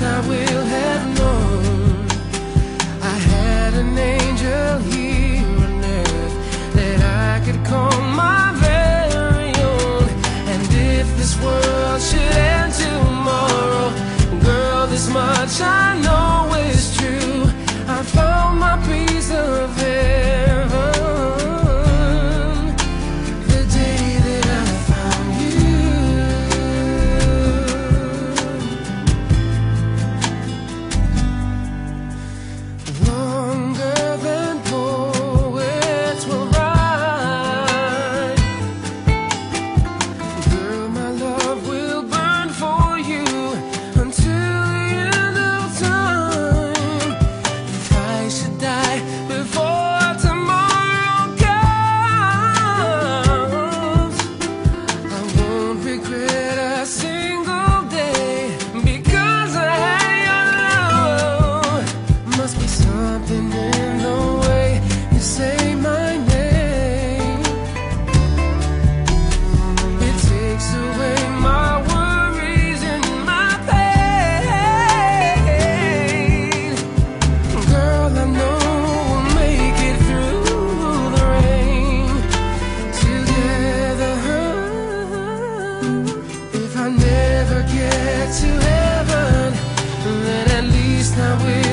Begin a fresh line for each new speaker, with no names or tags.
not where to heaven, then at least I will.